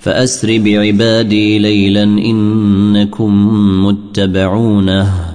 فأسر بعبادي ليلا إنكم متبعونه.